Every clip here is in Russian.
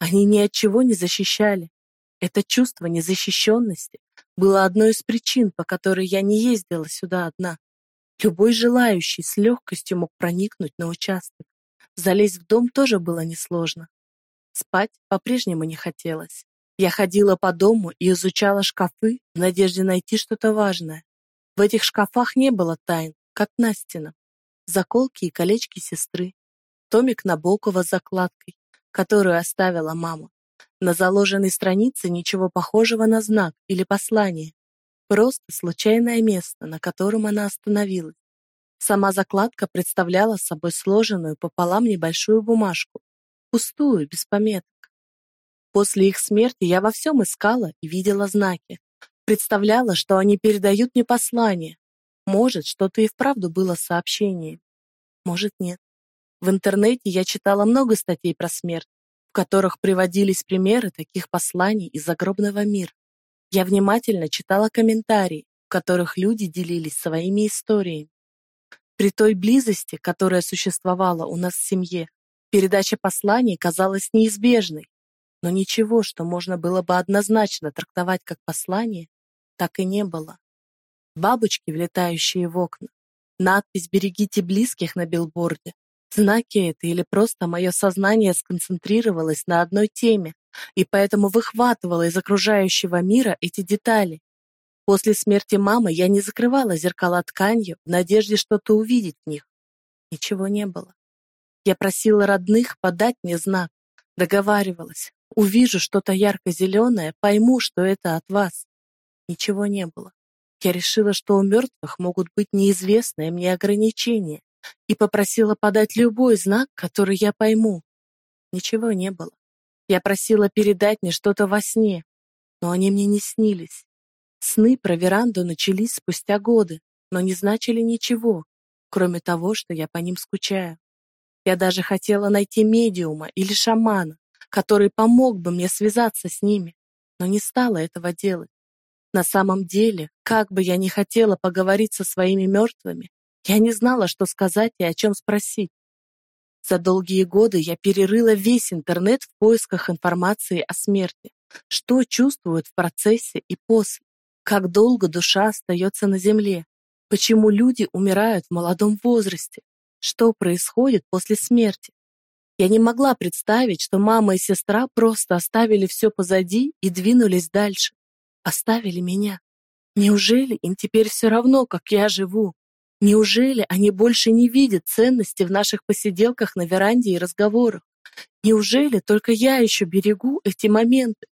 Они ни от чего не защищали. Это чувство незащищенности было одной из причин, по которой я не ездила сюда одна. Любой желающий с легкостью мог проникнуть на участок. Залезть в дом тоже было несложно. Спать по-прежнему не хотелось. Я ходила по дому и изучала шкафы в надежде найти что-то важное. В этих шкафах не было тайн, как Настина. Заколки и колечки сестры. Томик Набокова с закладкой, которую оставила мама. На заложенной странице ничего похожего на знак или послание. Просто случайное место, на котором она остановилась. Сама закладка представляла собой сложенную пополам небольшую бумажку, пустую, без пометок. После их смерти я во всем искала и видела знаки. Представляла, что они передают мне послание. Может, что-то и вправду было сообщением. Может, нет. В интернете я читала много статей про смерть, в которых приводились примеры таких посланий из загробного мира. Я внимательно читала комментарии, в которых люди делились своими историями. При той близости, которая существовала у нас в семье, передача посланий казалась неизбежной, но ничего, что можно было бы однозначно трактовать как послание, так и не было. Бабочки, влетающие в окна, надпись «Берегите близких» на билборде, знаки это или просто мое сознание сконцентрировалось на одной теме, и поэтому выхватывала из окружающего мира эти детали. После смерти мамы я не закрывала зеркала тканью в надежде что-то увидеть в них. Ничего не было. Я просила родных подать мне знак, договаривалась. Увижу что-то ярко-зеленое, пойму, что это от вас. Ничего не было. Я решила, что у мертвых могут быть неизвестные мне ограничения, и попросила подать любой знак, который я пойму. Ничего не было. Я просила передать мне что-то во сне, но они мне не снились. Сны про веранду начались спустя годы, но не значили ничего, кроме того, что я по ним скучаю. Я даже хотела найти медиума или шамана, который помог бы мне связаться с ними, но не стала этого делать. На самом деле, как бы я ни хотела поговорить со своими мертвыми, я не знала, что сказать и о чем спросить. За долгие годы я перерыла весь интернет в поисках информации о смерти, что чувствуют в процессе и после, как долго душа остается на земле, почему люди умирают в молодом возрасте, что происходит после смерти. Я не могла представить, что мама и сестра просто оставили все позади и двинулись дальше. Оставили меня. Неужели им теперь все равно, как я живу? Неужели они больше не видят ценности в наших посиделках на веранде и разговорах? Неужели только я еще берегу эти моменты?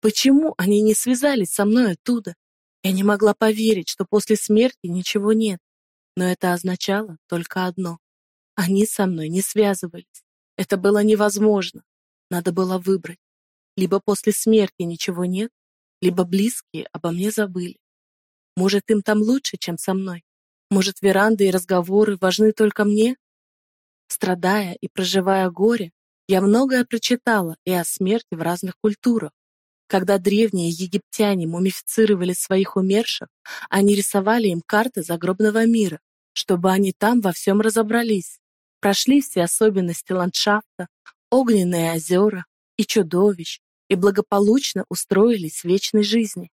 Почему они не связались со мной оттуда? Я не могла поверить, что после смерти ничего нет. Но это означало только одно. Они со мной не связывались. Это было невозможно. Надо было выбрать. Либо после смерти ничего нет, либо близкие обо мне забыли. Может, им там лучше, чем со мной? Может, веранды и разговоры важны только мне? Страдая и проживая горе, я многое прочитала и о смерти в разных культурах. Когда древние египтяне мумифицировали своих умерших, они рисовали им карты загробного мира, чтобы они там во всем разобрались, прошли все особенности ландшафта, огненные озера и чудовищ, и благополучно устроились в вечной жизни.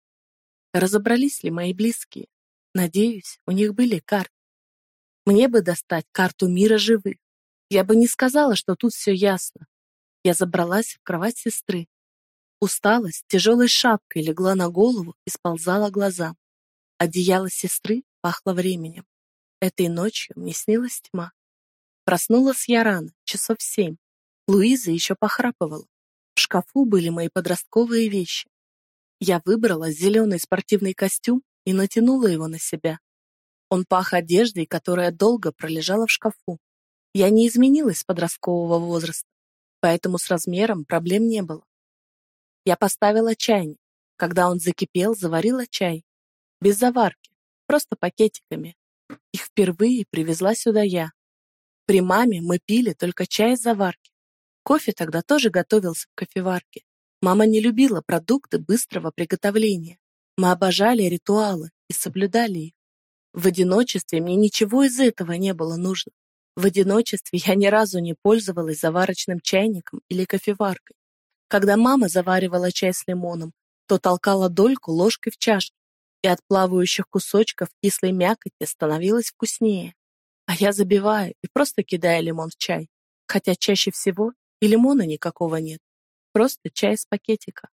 Разобрались ли мои близкие? Надеюсь, у них были карты. Мне бы достать карту мира живых. Я бы не сказала, что тут все ясно. Я забралась в кровать сестры. Усталость тяжелой шапкой легла на голову и сползала глазам. Одеяло сестры пахло временем. Этой ночью мне снилась тьма. Проснулась я рано, часов семь. Луиза еще похрапывала. В шкафу были мои подростковые вещи. Я выбрала зеленый спортивный костюм и натянула его на себя. Он пах одеждой, которая долго пролежала в шкафу. Я не изменилась с подросткового возраста, поэтому с размером проблем не было. Я поставила чайник. Когда он закипел, заварила чай. Без заварки, просто пакетиками. Их впервые привезла сюда я. При маме мы пили только чай из заварки. Кофе тогда тоже готовился в кофеварке. Мама не любила продукты быстрого приготовления. Мы обожали ритуалы и соблюдали их. В одиночестве мне ничего из этого не было нужно. В одиночестве я ни разу не пользовалась заварочным чайником или кофеваркой. Когда мама заваривала чай с лимоном, то толкала дольку ложкой в чашке, и от плавающих кусочков кислой мякоти становилось вкуснее. А я забиваю и просто кидаю лимон в чай, хотя чаще всего и лимона никакого нет, просто чай из пакетика.